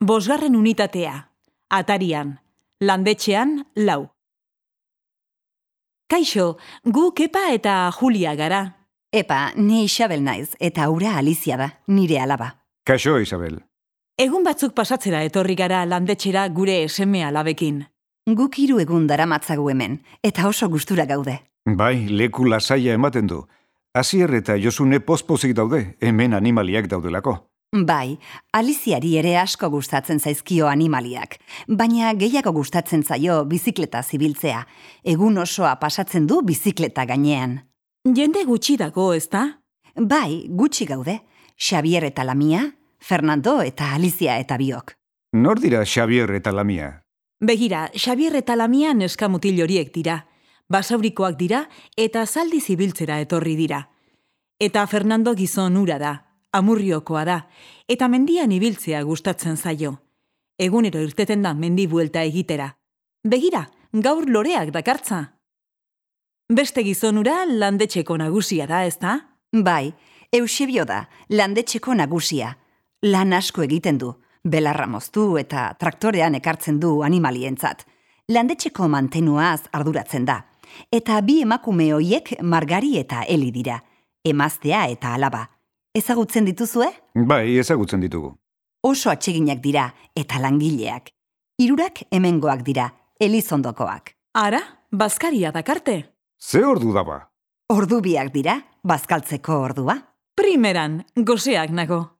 Bosgarren unitatea. Atarian. Landetxean, lau. Kaixo, gu Kepa eta Julia gara. Epa, ni Isabel naiz, eta aura Alizia da, nire alaba. Kaixo, Isabel. Egun batzuk pasatzera etorri gara landetxera gure eseme alabekin. Guk hiru egun daramatzagu hemen, eta oso gustura gaude. Bai, leku lasaia ematen du. Asier eta Josune pozpozik daude, hemen animaliak daudelako. Bai, Aliziari ere asko gustatzen zaizkio animaliak, baina gehiago gustatzen zaio bizikleta zibiltzea. Egun osoa pasatzen du bizikleta gainean. Jende gutxi dago, ezta? Bai, gutxi gaude. Xavier eta Lamia, Fernando eta Alizia eta biok. Nor dira Xavier eta Lamia? Begira, Xabier eta Lamia neska mutil horiek dira. Basaurikoak dira eta zaldi zibiltzera etorri dira. Eta Fernando gizon ura da, amurriokoa da, eta mendian ibiltzea gustatzen zaio. Egunero irteten da mendi buelta egitera. Begira, gaur loreak dakartza. Beste gizonura landetxeko nagusia da, ezta? Bai, Eusebio da, landetxeko nagusia. Lan asko egiten du, belarra moztu eta traktorean ekartzen du animalientzat. Landetxeko mantenuaz arduratzen da. Eta bi emakume hoiek margari eta heli dira. Emaztea eta alaba. Ezagutzen dituzue? Bai, ezagutzen ditugu. Oso atseginak dira eta langileak. Hirurak hemengoak dira, elizondokoak. Ara, bazkaria dakarte. Ze ordu daba? Ordu biak dira, bazkaltzeko ordua. Primeran, goseak nago.